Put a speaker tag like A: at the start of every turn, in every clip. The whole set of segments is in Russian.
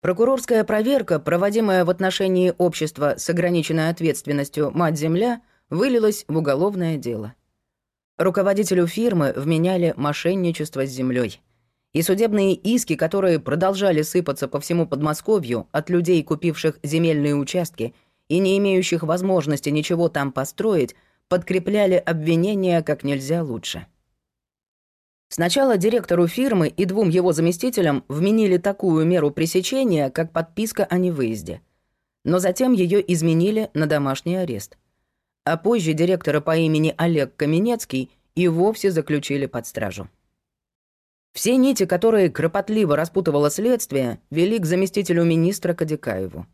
A: Прокурорская проверка, проводимая в отношении общества с ограниченной ответственностью «Мать-Земля», вылилась в уголовное дело. Руководителю фирмы вменяли мошенничество с землей. И судебные иски, которые продолжали сыпаться по всему Подмосковью от людей, купивших земельные участки и не имеющих возможности ничего там построить, подкрепляли обвинения как нельзя лучше. Сначала директору фирмы и двум его заместителям вменили такую меру пресечения, как подписка о невыезде. Но затем ее изменили на домашний арест. А позже директора по имени Олег Каменецкий и вовсе заключили под стражу. Все нити, которые кропотливо распутывало следствие, вели к заместителю министра Кадикаеву.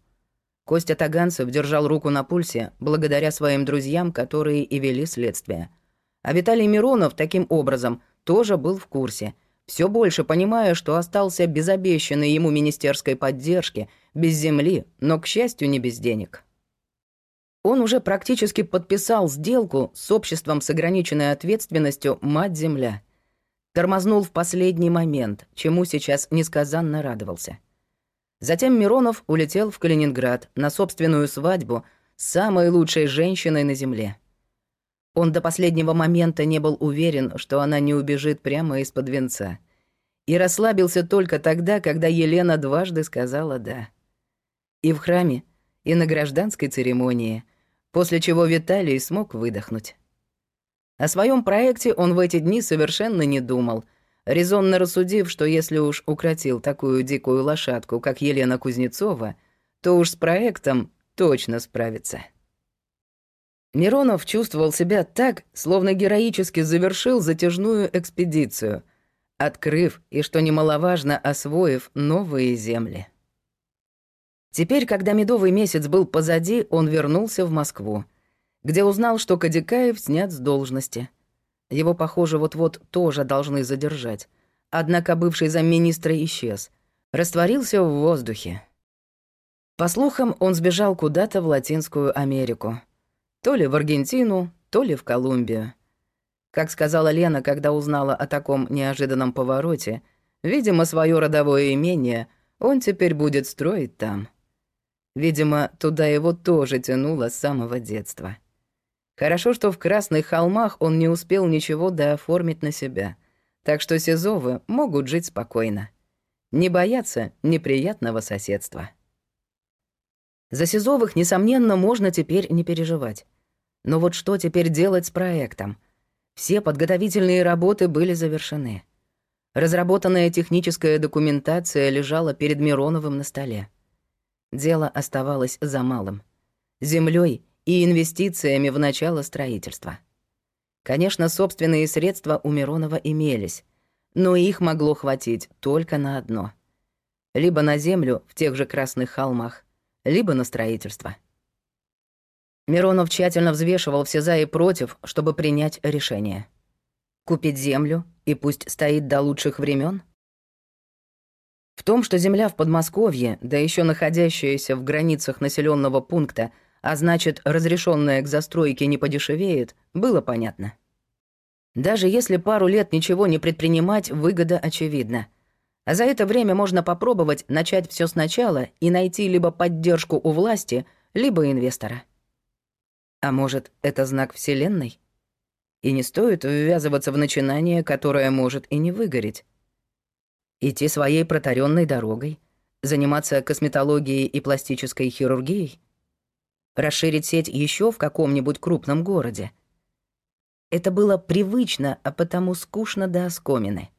A: Костя Таганцев держал руку на пульсе благодаря своим друзьям, которые и вели следствие. А Виталий Миронов таким образом – тоже был в курсе, все больше понимая, что остался без обещанной ему министерской поддержки, без земли, но, к счастью, не без денег. Он уже практически подписал сделку с обществом с ограниченной ответственностью «Мать-Земля». Тормознул в последний момент, чему сейчас несказанно радовался. Затем Миронов улетел в Калининград на собственную свадьбу с самой лучшей женщиной на Земле — он до последнего момента не был уверен, что она не убежит прямо из-под венца. И расслабился только тогда, когда Елена дважды сказала «да». И в храме, и на гражданской церемонии, после чего Виталий смог выдохнуть. О своем проекте он в эти дни совершенно не думал, резонно рассудив, что если уж укротил такую дикую лошадку, как Елена Кузнецова, то уж с проектом точно справится. Миронов чувствовал себя так, словно героически завершил затяжную экспедицию, открыв и, что немаловажно, освоив новые земли. Теперь, когда медовый месяц был позади, он вернулся в Москву, где узнал, что Кадикаев снят с должности. Его, похоже, вот-вот тоже должны задержать. Однако бывший замминистра исчез, растворился в воздухе. По слухам, он сбежал куда-то в Латинскую Америку — то ли в Аргентину, то ли в Колумбию. Как сказала Лена, когда узнала о таком неожиданном повороте, видимо, свое родовое имение он теперь будет строить там. Видимо, туда его тоже тянуло с самого детства. Хорошо, что в Красных холмах он не успел ничего дооформить на себя, так что Сизовы могут жить спокойно. Не бояться неприятного соседства. За Сизовых, несомненно, можно теперь не переживать. Но вот что теперь делать с проектом? Все подготовительные работы были завершены. Разработанная техническая документация лежала перед Мироновым на столе. Дело оставалось за малым. Землей и инвестициями в начало строительства. Конечно, собственные средства у Миронова имелись, но их могло хватить только на одно. Либо на землю в тех же Красных холмах, либо на строительство. Миронов тщательно взвешивал все «за» и «против», чтобы принять решение. Купить землю и пусть стоит до лучших времен? В том, что земля в Подмосковье, да еще находящаяся в границах населенного пункта, а значит, разрешенная к застройке не подешевеет, было понятно. Даже если пару лет ничего не предпринимать, выгода очевидна. А за это время можно попробовать начать все сначала и найти либо поддержку у власти, либо инвестора. А может, это знак Вселенной? И не стоит ввязываться в начинание, которое может и не выгореть. Идти своей протаренной дорогой, заниматься косметологией и пластической хирургией, расширить сеть еще в каком-нибудь крупном городе. Это было привычно, а потому скучно до оскомины.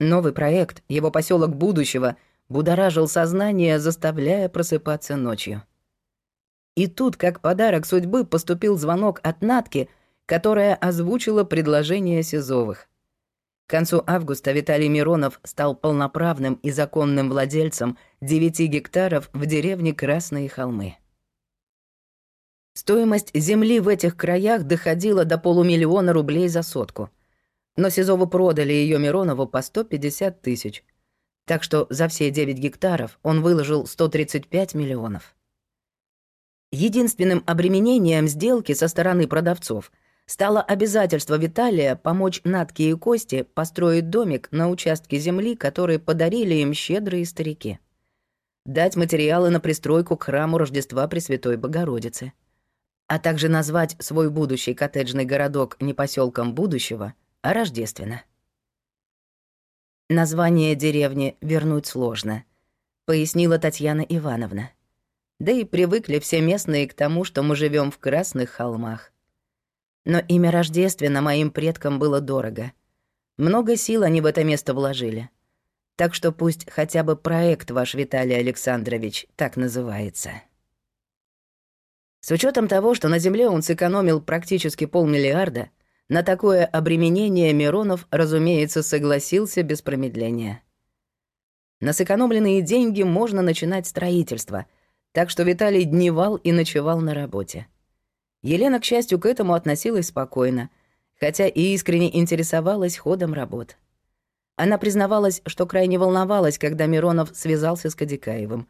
A: Новый проект, его поселок будущего, будоражил сознание, заставляя просыпаться ночью. И тут, как подарок судьбы, поступил звонок от Натки, которая озвучила предложение Сизовых. К концу августа Виталий Миронов стал полноправным и законным владельцем 9 гектаров в деревне Красные холмы. Стоимость земли в этих краях доходила до полумиллиона рублей за сотку. Но Сизовы продали ее Миронову по 150 тысяч. Так что за все 9 гектаров он выложил 135 миллионов. Единственным обременением сделки со стороны продавцов стало обязательство Виталия помочь Натке и Косте построить домик на участке земли, который подарили им щедрые старики. дать материалы на пристройку к храму Рождества Пресвятой Богородицы, а также назвать свой будущий коттеджный городок не поселком будущего, а Рождественно. Название деревни вернуть сложно, пояснила Татьяна Ивановна. Да и привыкли все местные к тому, что мы живем в Красных холмах. Но имя Рождественно моим предкам было дорого. Много сил они в это место вложили. Так что пусть хотя бы проект ваш, Виталий Александрович, так называется. С учетом того, что на Земле он сэкономил практически полмиллиарда, на такое обременение Миронов, разумеется, согласился без промедления. На сэкономленные деньги можно начинать строительство, так что Виталий дневал и ночевал на работе. Елена, к счастью, к этому относилась спокойно, хотя и искренне интересовалась ходом работ. Она признавалась, что крайне волновалась, когда Миронов связался с Кадикаевым,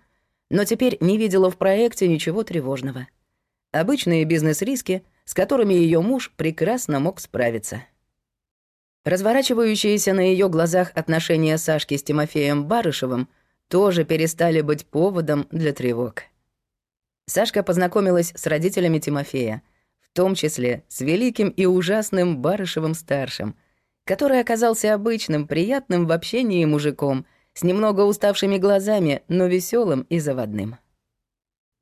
A: но теперь не видела в проекте ничего тревожного. Обычные бизнес-риски — с которыми ее муж прекрасно мог справиться. Разворачивающиеся на ее глазах отношения Сашки с Тимофеем Барышевым тоже перестали быть поводом для тревог. Сашка познакомилась с родителями Тимофея, в том числе с великим и ужасным Барышевым-старшим, который оказался обычным, приятным в общении мужиком, с немного уставшими глазами, но веселым и заводным.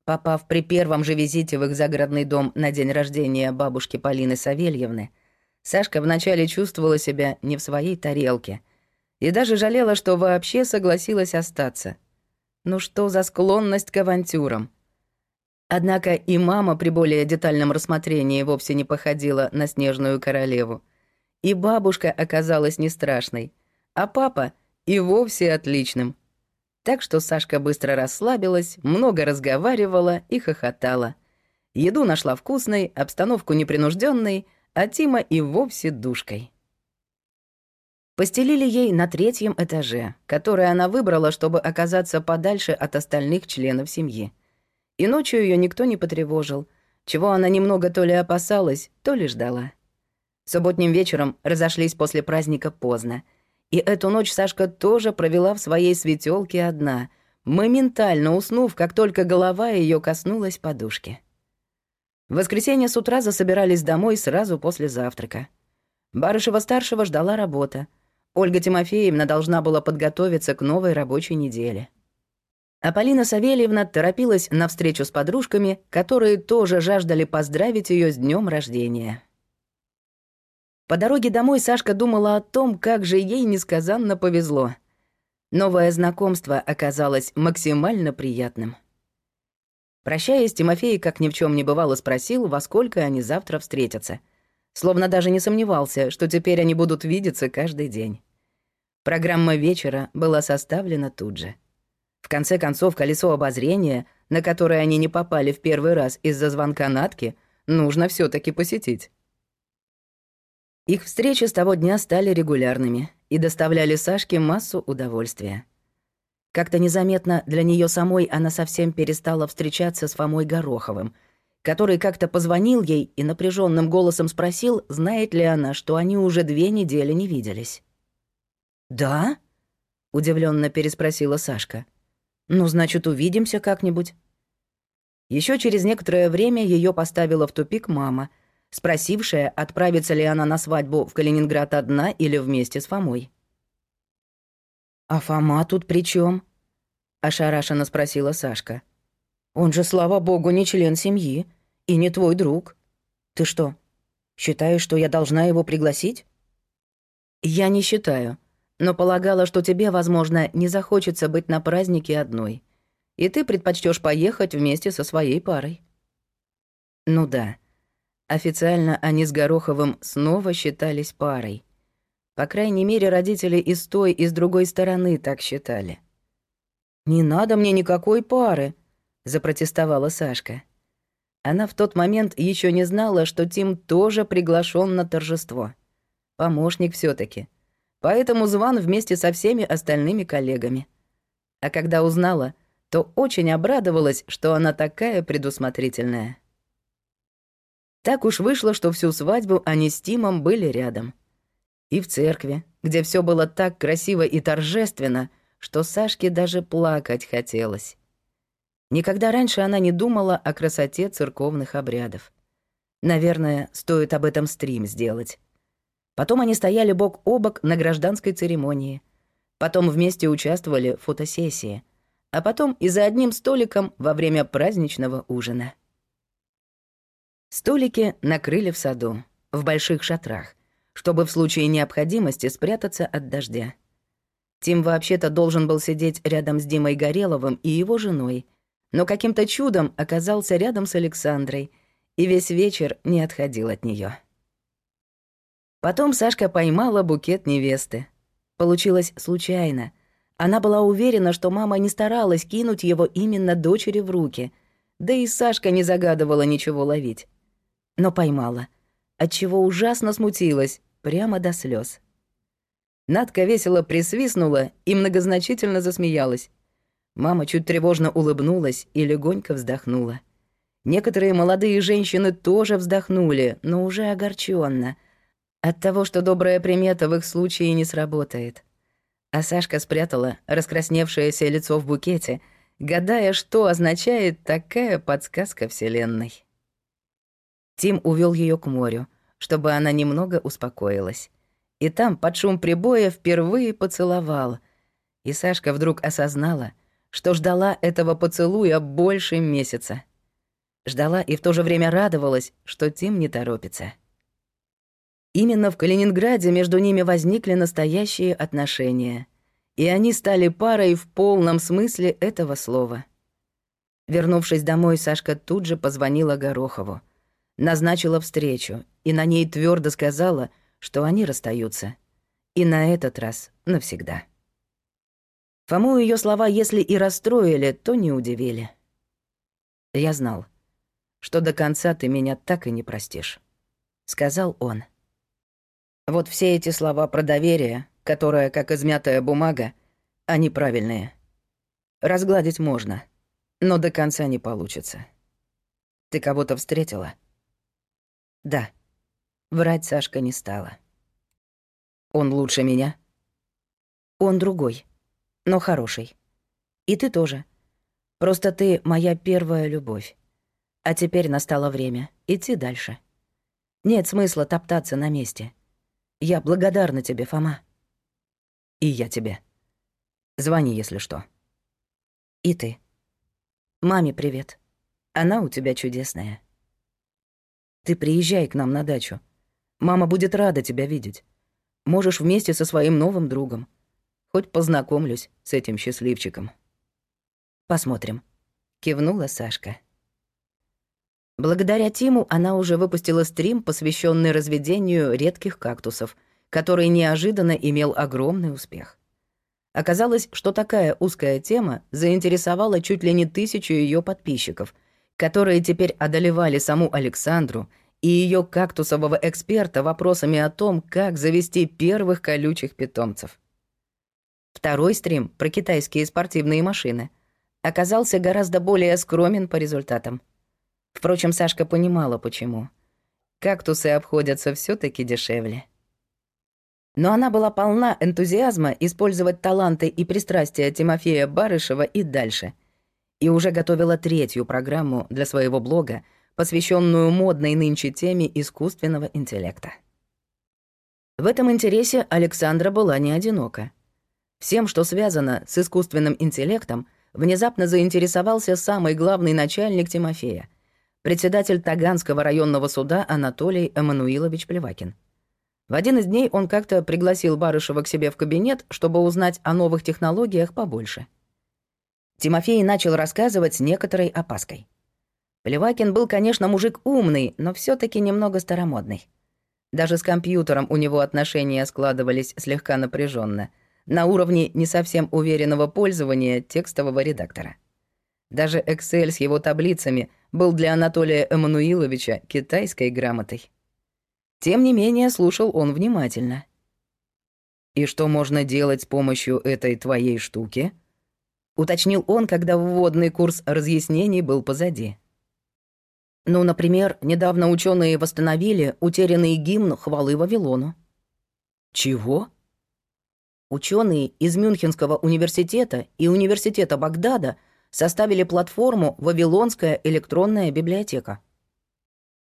A: Попав при первом же визите в их загородный дом на день рождения бабушки Полины Савельевны, Сашка вначале чувствовала себя не в своей тарелке и даже жалела, что вообще согласилась остаться. Ну что за склонность к авантюрам? Однако и мама при более детальном рассмотрении вовсе не походила на снежную королеву. И бабушка оказалась не страшной, а папа и вовсе отличным — так что Сашка быстро расслабилась, много разговаривала и хохотала. Еду нашла вкусной, обстановку непринужденной, а Тима и вовсе душкой. Постелили ей на третьем этаже, который она выбрала, чтобы оказаться подальше от остальных членов семьи. И ночью ее никто не потревожил, чего она немного то ли опасалась, то ли ждала. Субботним вечером разошлись после праздника поздно — и эту ночь Сашка тоже провела в своей светелке одна, моментально уснув, как только голова ее коснулась подушки. В воскресенье с утра засобирались домой сразу после завтрака. Барышева-старшего ждала работа. Ольга Тимофеевна должна была подготовиться к новой рабочей неделе. А Полина Савельевна торопилась на встречу с подружками, которые тоже жаждали поздравить ее с днем рождения. По дороге домой Сашка думала о том, как же ей несказанно повезло. Новое знакомство оказалось максимально приятным. Прощаясь, Тимофей, как ни в чем не бывало, спросил, во сколько они завтра встретятся. Словно даже не сомневался, что теперь они будут видеться каждый день. Программа вечера была составлена тут же. В конце концов, колесо обозрения, на которое они не попали в первый раз из-за звонка Натки, нужно все таки посетить. Их встречи с того дня стали регулярными и доставляли Сашке массу удовольствия. Как-то незаметно для нее самой она совсем перестала встречаться с Фомой Гороховым, который как-то позвонил ей и напряженным голосом спросил, знает ли она, что они уже две недели не виделись. «Да?» — удивленно переспросила Сашка. «Ну, значит, увидимся как-нибудь». Еще через некоторое время ее поставила в тупик мама — спросившая, отправится ли она на свадьбу в Калининград одна или вместе с Фомой. «А Фома тут при чем? ошарашенно спросила Сашка. «Он же, слава богу, не член семьи и не твой друг. Ты что, считаешь, что я должна его пригласить?» «Я не считаю, но полагала, что тебе, возможно, не захочется быть на празднике одной, и ты предпочтешь поехать вместе со своей парой». «Ну да». Официально они с Гороховым снова считались парой. По крайней мере, родители и с той, и с другой стороны так считали. «Не надо мне никакой пары», — запротестовала Сашка. Она в тот момент еще не знала, что Тим тоже приглашен на торжество. Помощник все таки Поэтому зван вместе со всеми остальными коллегами. А когда узнала, то очень обрадовалась, что она такая предусмотрительная. Так уж вышло, что всю свадьбу они с Тимом были рядом. И в церкви, где все было так красиво и торжественно, что Сашке даже плакать хотелось. Никогда раньше она не думала о красоте церковных обрядов. Наверное, стоит об этом стрим сделать. Потом они стояли бок о бок на гражданской церемонии. Потом вместе участвовали в фотосессии. А потом и за одним столиком во время праздничного ужина. Столики накрыли в саду, в больших шатрах, чтобы в случае необходимости спрятаться от дождя. Тим вообще-то должен был сидеть рядом с Димой Гореловым и его женой, но каким-то чудом оказался рядом с Александрой и весь вечер не отходил от нее. Потом Сашка поймала букет невесты. Получилось случайно. Она была уверена, что мама не старалась кинуть его именно дочери в руки, да и Сашка не загадывала ничего ловить. Но поймала, отчего ужасно смутилась, прямо до слез. Надка весело присвистнула и многозначительно засмеялась. Мама чуть тревожно улыбнулась и легонько вздохнула. Некоторые молодые женщины тоже вздохнули, но уже огорченно от того, что добрая примета в их случае не сработает. А Сашка спрятала раскрасневшееся лицо в букете, гадая, что означает такая подсказка Вселенной. Тим увел ее к морю, чтобы она немного успокоилась и там под шум прибоя впервые поцеловал. И Сашка вдруг осознала, что ждала этого поцелуя больше месяца. Ждала и в то же время радовалась, что Тим не торопится. Именно в Калининграде между ними возникли настоящие отношения, и они стали парой в полном смысле этого слова. Вернувшись домой, Сашка тут же позвонила Горохову, назначила встречу и на ней твердо сказала — что они расстаются. И на этот раз навсегда. Фому ее слова, если и расстроили, то не удивили. «Я знал, что до конца ты меня так и не простишь», — сказал он. Вот все эти слова про доверие, которое, как измятая бумага, они правильные. Разгладить можно, но до конца не получится. Ты кого-то встретила? Да. Врать Сашка не стала. Он лучше меня? Он другой, но хороший. И ты тоже. Просто ты моя первая любовь. А теперь настало время идти дальше. Нет смысла топтаться на месте. Я благодарна тебе, Фома. И я тебе. Звони, если что. И ты. Маме привет. Она у тебя чудесная. Ты приезжай к нам на дачу. Мама будет рада тебя видеть. Можешь вместе со своим новым другом. Хоть познакомлюсь с этим счастливчиком. Посмотрим. Кивнула Сашка. Благодаря Тиму она уже выпустила стрим, посвященный разведению редких кактусов, который неожиданно имел огромный успех. Оказалось, что такая узкая тема заинтересовала чуть ли не тысячу ее подписчиков, которые теперь одолевали саму Александру и ее кактусового эксперта вопросами о том, как завести первых колючих питомцев. Второй стрим про китайские спортивные машины оказался гораздо более скромен по результатам. Впрочем, Сашка понимала, почему. Кактусы обходятся все таки дешевле. Но она была полна энтузиазма использовать таланты и пристрастия Тимофея Барышева и дальше. И уже готовила третью программу для своего блога — посвященную модной нынче теме искусственного интеллекта. В этом интересе Александра была не одинока. Всем, что связано с искусственным интеллектом, внезапно заинтересовался самый главный начальник Тимофея, председатель Таганского районного суда Анатолий Эммануилович Плевакин. В один из дней он как-то пригласил Барышева к себе в кабинет, чтобы узнать о новых технологиях побольше. Тимофей начал рассказывать с некоторой опаской. Плевакин был, конечно, мужик умный, но все таки немного старомодный. Даже с компьютером у него отношения складывались слегка напряженно, на уровне не совсем уверенного пользования текстового редактора. Даже Excel с его таблицами был для Анатолия Эммануиловича китайской грамотой. Тем не менее, слушал он внимательно. «И что можно делать с помощью этой твоей штуки?» — уточнил он, когда вводный курс разъяснений был позади. Ну, например, недавно ученые восстановили утерянный гимн хвалы Вавилону. Чего? Ученые из Мюнхенского университета и университета Багдада составили платформу «Вавилонская электронная библиотека».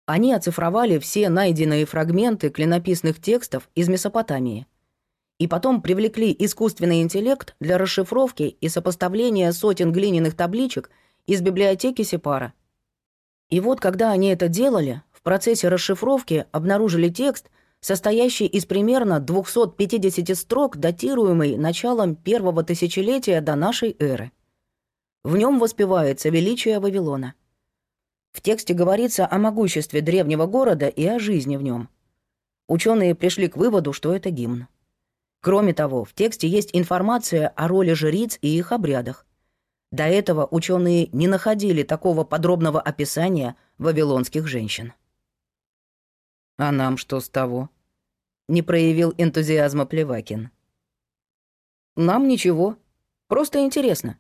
A: Они оцифровали все найденные фрагменты клинописных текстов из Месопотамии и потом привлекли искусственный интеллект для расшифровки и сопоставления сотен глиняных табличек из библиотеки Сепара. И вот когда они это делали, в процессе расшифровки обнаружили текст, состоящий из примерно 250 строк, датируемый началом первого тысячелетия до нашей эры. В нем воспевается величие Вавилона – в тексте говорится о могуществе древнего города и о жизни в нем. Ученые пришли к выводу, что это гимн. Кроме того, в тексте есть информация о роли жриц и их обрядах. До этого ученые не находили такого подробного описания вавилонских женщин. «А нам что с того?» — не проявил энтузиазма Плевакин. «Нам ничего. Просто интересно.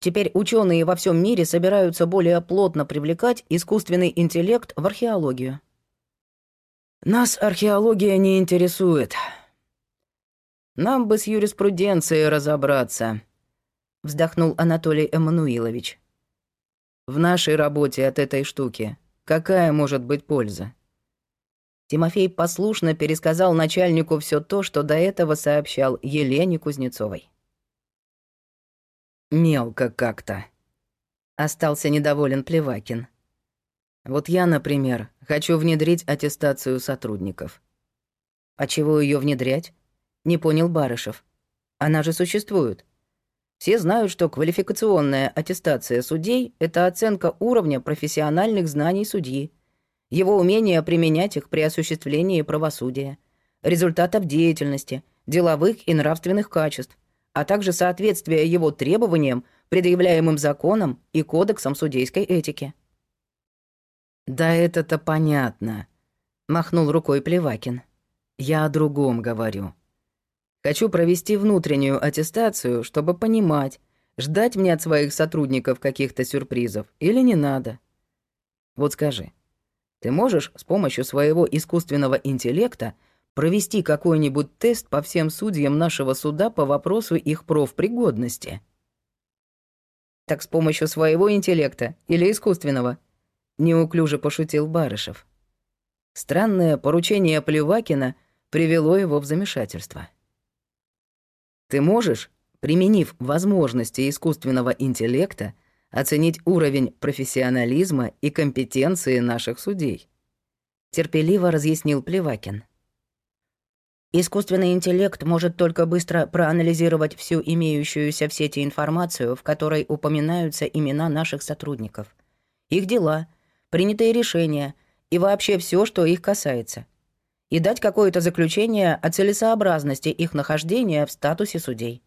A: Теперь ученые во всем мире собираются более плотно привлекать искусственный интеллект в археологию. Нас археология не интересует. Нам бы с юриспруденцией разобраться, вздохнул Анатолий Эммануилович. В нашей работе от этой штуки какая может быть польза? Тимофей послушно пересказал начальнику все то, что до этого сообщал Елене Кузнецовой. Мелко как-то. Остался недоволен Плевакин. Вот я, например, хочу внедрить аттестацию сотрудников. А чего ее внедрять? Не понял Барышев. Она же существует. Все знают, что квалификационная аттестация судей — это оценка уровня профессиональных знаний судьи, его умения применять их при осуществлении правосудия, результатов деятельности, деловых и нравственных качеств, а также соответствие его требованиям, предъявляемым законом и кодексом судейской этики. «Да это-то понятно», — махнул рукой Плевакин. «Я о другом говорю. Хочу провести внутреннюю аттестацию, чтобы понимать, ждать мне от своих сотрудников каких-то сюрпризов или не надо. Вот скажи, ты можешь с помощью своего искусственного интеллекта — провести какой-нибудь тест по всем судьям нашего суда по вопросу их профпригодности. Так с помощью своего интеллекта или искусственного? Неуклюже пошутил Барышев. Странное поручение Плевакина привело его в замешательство. Ты можешь, применив возможности искусственного интеллекта, оценить уровень профессионализма и компетенции наших судей? Терпеливо разъяснил Плевакин. Искусственный интеллект может только быстро проанализировать всю имеющуюся в сети информацию, в которой упоминаются имена наших сотрудников, их дела, принятые решения и вообще все, что их касается, и дать какое-то заключение о целесообразности их нахождения в статусе судей.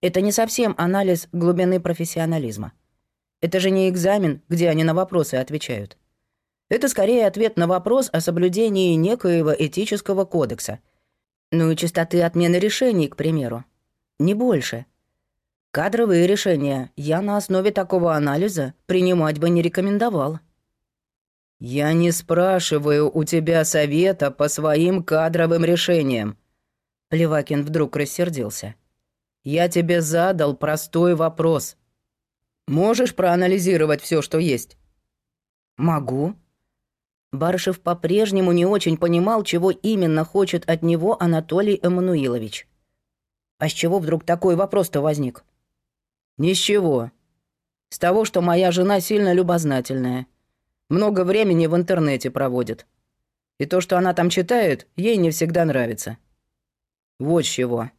A: Это не совсем анализ глубины профессионализма. Это же не экзамен, где они на вопросы отвечают. Это скорее ответ на вопрос о соблюдении некоего этического кодекса – ну и частоты отмены решений, к примеру. Не больше. Кадровые решения я на основе такого анализа принимать бы не рекомендовал. «Я не спрашиваю у тебя совета по своим кадровым решениям», Левакин вдруг рассердился. «Я тебе задал простой вопрос. Можешь проанализировать все, что есть?» «Могу», Барышев по-прежнему не очень понимал, чего именно хочет от него Анатолий Эммануилович. А с чего вдруг такой вопрос-то возник? Ни с чего. С того, что моя жена сильно любознательная. Много времени в интернете проводит. И то, что она там читает, ей не всегда нравится. Вот с чего.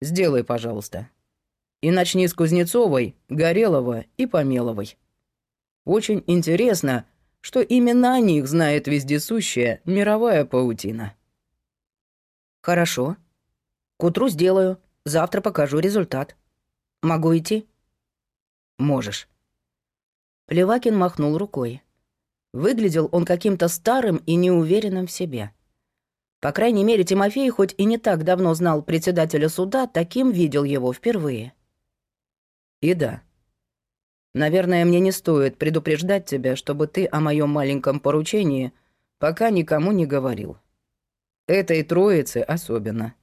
A: Сделай, пожалуйста. И начни с Кузнецовой, Горелова и Помеловой. Очень интересно, что именно о них знает вездесущая мировая паутина. Хорошо. К утру сделаю. Завтра покажу результат. Могу идти? Можешь. Плевакин махнул рукой. Выглядел он каким-то старым и неуверенным в себе. По крайней мере, Тимофей, хоть и не так давно знал председателя суда, таким видел его впервые. И да, Наверное, мне не стоит предупреждать тебя, чтобы ты о моем маленьком поручении пока никому не говорил. Этой троице особенно.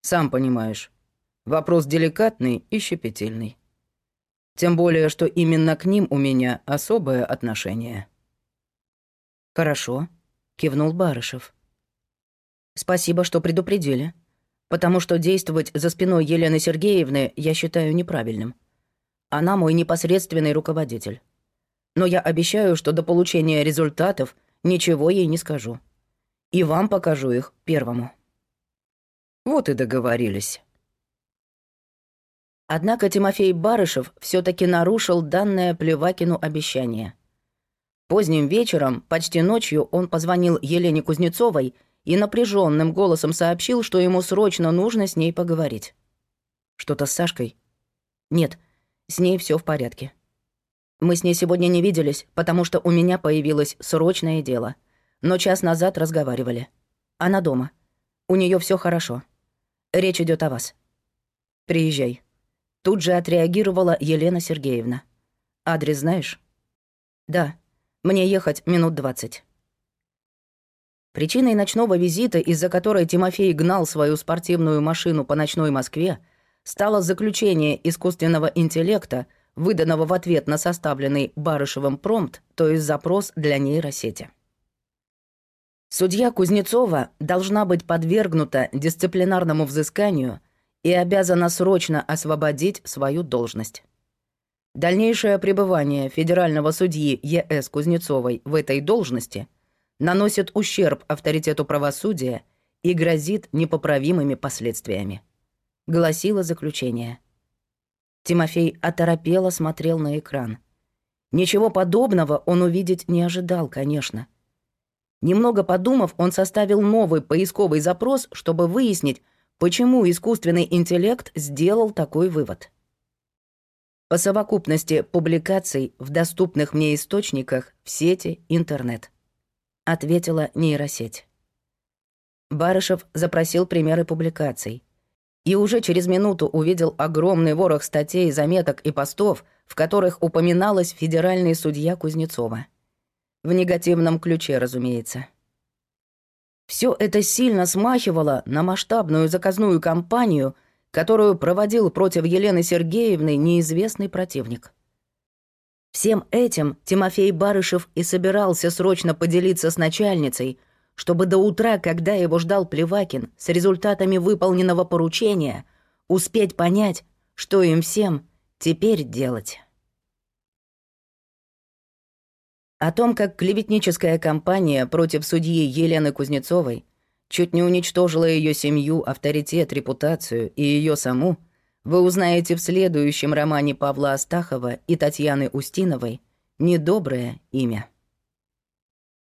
A: Сам понимаешь, вопрос деликатный и щепетильный. Тем более, что именно к ним у меня особое отношение».
B: «Хорошо», — кивнул Барышев. «Спасибо, что предупредили, потому что действовать за спиной Елены Сергеевны я считаю неправильным. Она мой непосредственный руководитель. Но я обещаю, что до получения результатов ничего ей не скажу. И вам покажу их первому».
A: «Вот и договорились».
B: Однако Тимофей Барышев все таки нарушил данное Плевакину обещание — Поздним вечером, почти ночью, он позвонил Елене Кузнецовой и напряженным голосом сообщил, что ему срочно нужно с ней поговорить. «Что-то с Сашкой?» «Нет, с ней все в порядке. Мы с ней сегодня не виделись, потому что у меня появилось срочное дело. Но час назад разговаривали. Она дома. У нее все хорошо. Речь идет о вас. Приезжай». Тут же отреагировала Елена Сергеевна. «Адрес знаешь?» «Да», мне ехать минут двадцать». Причиной ночного визита, из-за которой Тимофей гнал свою спортивную машину по ночной Москве, стало заключение искусственного интеллекта, выданного в ответ на составленный Барышевым промпт, то есть запрос для нейросети. Судья Кузнецова должна быть подвергнута дисциплинарному взысканию и обязана срочно освободить свою должность. Дальнейшее пребывание федерального судьи Е.С. Кузнецовой в этой должности наносит ущерб авторитету правосудия и грозит непоправимыми последствиями. Гласило заключение. Тимофей оторопело смотрел на экран. Ничего подобного он увидеть не ожидал, конечно. Немного подумав, он составил новый поисковый запрос, чтобы выяснить, почему искусственный интеллект сделал такой вывод. По совокупности публикаций в доступных мне источниках в сети интернет. Ответила нейросеть. Барышев запросил примеры публикаций. И уже через минуту увидел огромный ворох статей, заметок и постов, в которых упоминалась федеральный судья Кузнецова. В негативном ключе, разумеется. Все это сильно смахивало на масштабную заказную кампанию — которую проводил против Елены Сергеевны неизвестный противник. Всем этим Тимофей Барышев и собирался срочно поделиться с начальницей, чтобы до утра, когда его ждал Плевакин, с результатами выполненного поручения, успеть понять, что им всем теперь делать. О том, как клеветническая кампания против судьи Елены Кузнецовой чуть не уничтожила ее семью, авторитет, репутацию и ее саму, вы узнаете в следующем романе Павла Астахова и Татьяны Устиновой «Недоброе имя».